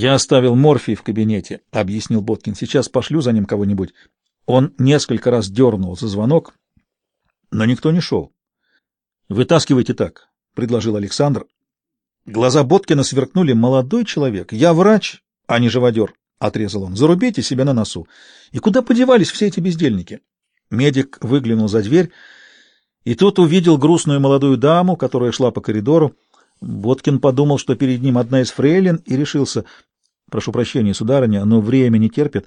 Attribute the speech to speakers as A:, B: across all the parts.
A: «Я оставил морфий в кабинете», — объяснил Боткин. «Сейчас пошлю за ним кого-нибудь». Он несколько раз дернул за звонок, но никто не шел. «Вытаскивайте так», — предложил Александр. Глаза Боткина сверкнули. «Молодой человек, я врач, а не живодер», — отрезал он. «Зарубите себя на носу. И куда подевались все эти бездельники?» Медик выглянул за дверь и тут увидел грустную молодую даму, которая шла по коридору. Боткин подумал, что перед ним одна из фрейлин, и решился. «Прошу прощения, сударыня, но время не терпит.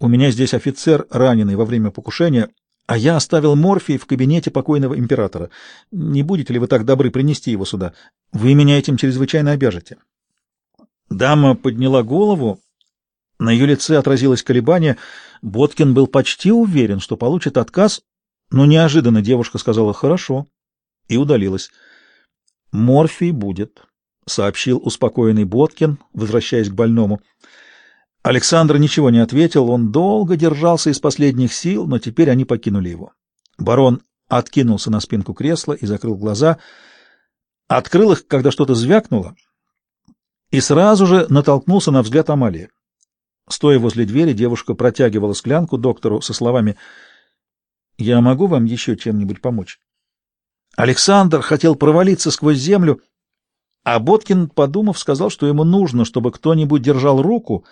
A: У меня здесь офицер, раненый во время покушения, а я оставил морфий в кабинете покойного императора. Не будете ли вы так добры принести его сюда? Вы меня этим чрезвычайно обяжете». Дама подняла голову. На ее лице отразилось колебание. Боткин был почти уверен, что получит отказ, но неожиданно девушка сказала «хорошо» и удалилась. «Морфий будет», — сообщил успокоенный Боткин, возвращаясь к больному. Александр ничего не ответил, он долго держался из последних сил, но теперь они покинули его. Барон откинулся на спинку кресла и закрыл глаза, открыл их, когда что-то звякнуло, и сразу же натолкнулся на взгляд Амалии. Стоя возле двери, девушка протягивала склянку доктору со словами «Я могу вам еще чем-нибудь помочь?» Александр хотел провалиться сквозь землю, а Боткин, подумав, сказал, что ему нужно, чтобы кто-нибудь держал руку,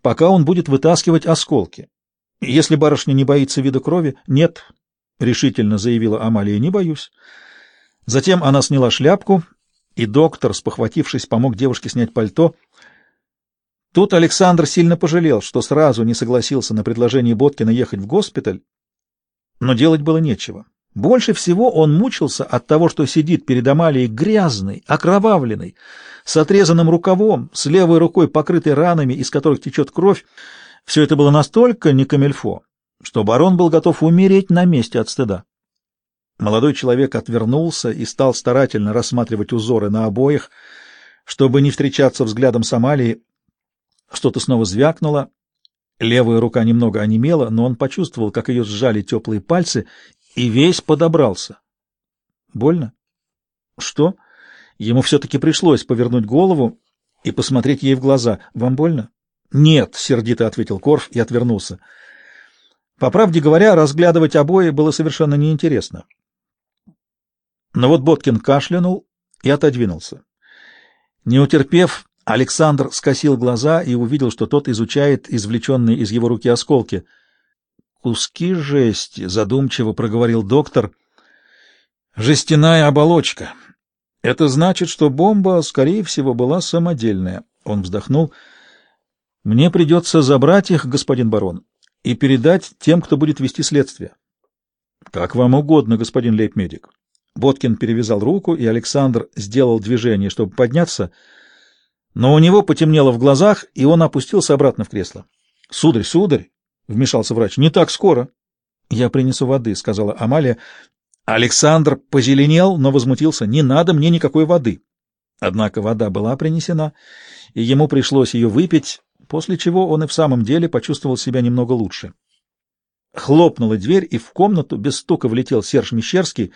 A: пока он будет вытаскивать осколки. Если барышня не боится вида крови, нет, — решительно заявила Амалия, — не боюсь. Затем она сняла шляпку, и доктор, спохватившись, помог девушке снять пальто. Тут Александр сильно пожалел, что сразу не согласился на предложение Боткина ехать в госпиталь, но делать было нечего. Больше всего он мучился от того, что сидит перед Амалией грязный, окровавленный, с отрезанным рукавом, с левой рукой покрытой ранами, из которых течет кровь. Все это было настолько не камельфо, что барон был готов умереть на месте от стыда. Молодой человек отвернулся и стал старательно рассматривать узоры на обоих, чтобы не встречаться взглядом с Амалией. Что-то снова звякнуло, левая рука немного онемела, но он почувствовал, как ее сжали теплые пальцы, и весь подобрался. Больно? Что? Ему все-таки пришлось повернуть голову и посмотреть ей в глаза. Вам больно? Нет, сердито ответил Корф и отвернулся. По правде говоря, разглядывать обои было совершенно неинтересно. Но вот Боткин кашлянул и отодвинулся. Не утерпев, Александр скосил глаза и увидел, что тот изучает извлеченные из его руки осколки — Куски жести, задумчиво проговорил доктор. Жестяная оболочка. Это значит, что бомба, скорее всего, была самодельная. Он вздохнул. Мне придется забрать их, господин барон, и передать тем, кто будет вести следствие. Как вам угодно, господин лейб-медик. Боткин перевязал руку, и Александр сделал движение, чтобы подняться, но у него потемнело в глазах, и он опустился обратно в кресло. — Сударь, сударь! — вмешался врач. — Не так скоро. — Я принесу воды, — сказала Амалия. Александр позеленел, но возмутился. — Не надо мне никакой воды. Однако вода была принесена, и ему пришлось ее выпить, после чего он и в самом деле почувствовал себя немного лучше. Хлопнула дверь, и в комнату без стука влетел Серж Мещерский.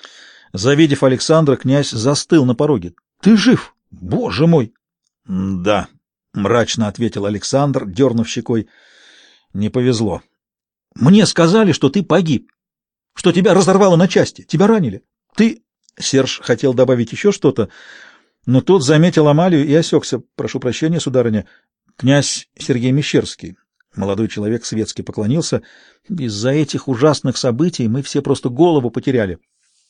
A: Завидев Александра, князь застыл на пороге. — Ты жив? Боже мой! — Да, — мрачно ответил Александр, дернув щекой. Не повезло. Мне сказали, что ты погиб, что тебя разорвало на части, тебя ранили. Ты... Серж хотел добавить еще что-то, но тут заметил Амалию и осекся. Прошу прощения, сударыня. Князь Сергей Мещерский. Молодой человек светски поклонился. Из-за этих ужасных событий мы все просто голову потеряли.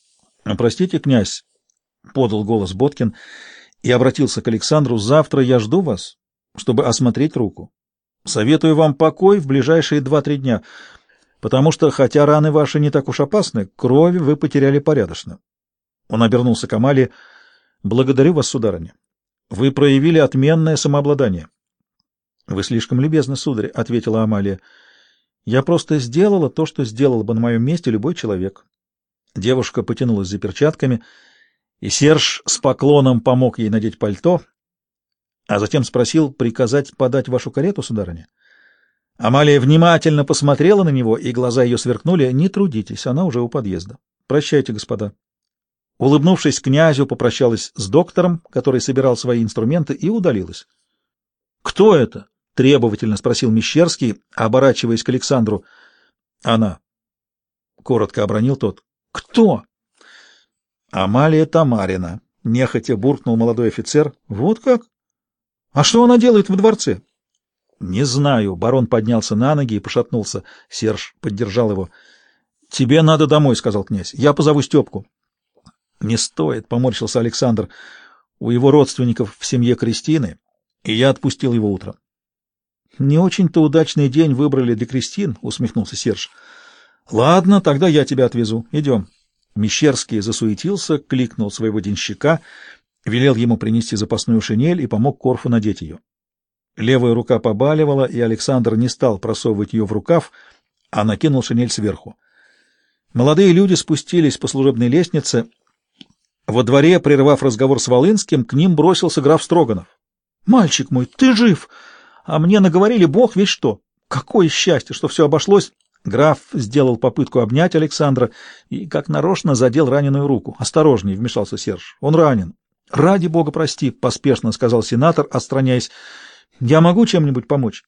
A: — Простите, князь, — подал голос Боткин и обратился к Александру, — завтра я жду вас, чтобы осмотреть руку. Советую вам покой в ближайшие два-три дня, потому что, хотя раны ваши не так уж опасны, крови вы потеряли порядочно. Он обернулся к Амалии. Благодарю вас, сударыня. Вы проявили отменное самообладание. Вы слишком любезны, сударь, ответила Амалия. Я просто сделала то, что сделал бы на моем месте любой человек. Девушка потянулась за перчатками, и Серж с поклоном помог ей надеть пальто, а затем спросил приказать подать вашу карету, сударыня. Амалия внимательно посмотрела на него, и глаза ее сверкнули. «Не трудитесь, она уже у подъезда. Прощайте, господа». Улыбнувшись князю, попрощалась с доктором, который собирал свои инструменты, и удалилась. Кто это? требовательно спросил Мещерский, оборачиваясь к Александру. Она. Коротко обронил тот. Кто? Амалия Тамарина. Нехотя буркнул молодой офицер. Вот как? А что она делает в дворце? Не знаю. Барон поднялся на ноги и пошатнулся. Серж поддержал его. Тебе надо домой, сказал князь. Я позову Степку. Не стоит, поморщился Александр. У его родственников в семье Кристины, и я отпустил его утром. Не очень-то удачный день выбрали для Кристин, усмехнулся Серж. Ладно, тогда я тебя отвезу. Идем. Мещерский засуетился, кликнул своего денщика, велел ему принести запасную шинель и помог Корфу надеть ее. Левая рука побаливала, и Александр не стал просовывать ее в рукав, а накинул шинель сверху. Молодые люди спустились по служебной лестнице. Во дворе, прервав разговор с Волынским, к ним бросился граф Строганов. — Мальчик мой, ты жив! А мне наговорили бог ведь что! Какое счастье, что все обошлось! Граф сделал попытку обнять Александра и, как нарочно, задел раненую руку. «Осторожней!» — вмешался Серж. «Он ранен». «Ради бога, прости!» — поспешно сказал сенатор, отстраняясь. «Я могу чем-нибудь помочь?»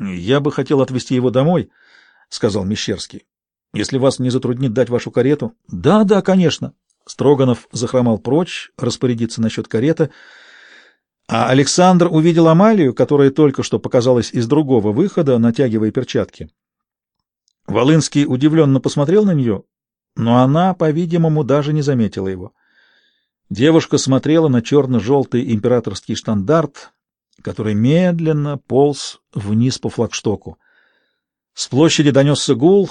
A: «Я бы хотел отвезти его домой», — сказал Мещерский. «Если вас не затруднит дать вашу карету». «Да, да, конечно». Строганов захромал прочь, распорядиться насчет кареты. А Александр увидел Амалию, которая только что показалась из другого выхода, натягивая перчатки. Волынский удивленно посмотрел на нее, но она, по-видимому, даже не заметила его. Девушка смотрела на черно-желтый императорский штандарт, который медленно полз вниз по флагштоку. С площади донесся гул.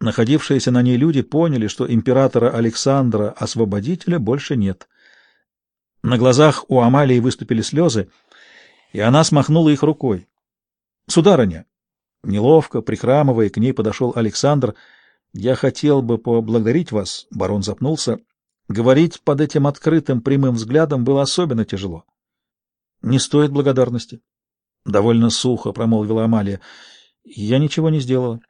A: Находившиеся на ней люди поняли, что императора Александра Освободителя больше нет. На глазах у Амалии выступили слезы, и она смахнула их рукой. — Сударыня, Неловко, прихрамывая, к ней подошел Александр. «Я хотел бы поблагодарить вас», — барон запнулся. Говорить под этим открытым прямым взглядом было особенно тяжело. «Не стоит благодарности», — довольно сухо промолвила Амалия. «Я ничего не сделала».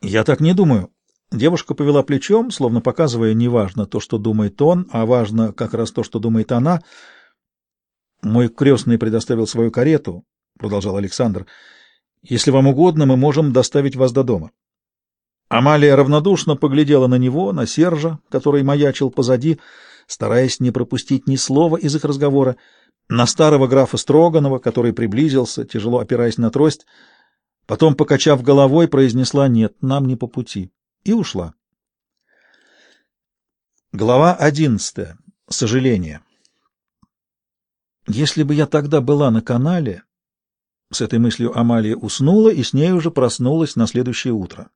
A: «Я так не думаю». Девушка повела плечом, словно показывая неважно то, что думает он, а важно как раз то, что думает она. «Мой крестный предоставил свою карету», — продолжал Александр, — если вам угодно, мы можем доставить вас до дома. Амалия равнодушно поглядела на него, на Сержа, который маячил позади, стараясь не пропустить ни слова из их разговора, на старого графа Строганова, который приблизился, тяжело опираясь на трость, потом, покачав головой, произнесла «нет, нам не по пути» и ушла. Глава одиннадцатая. Сожаление. Если бы я тогда была на канале, с этой мыслью Амалия уснула и с ней уже проснулась на следующее утро.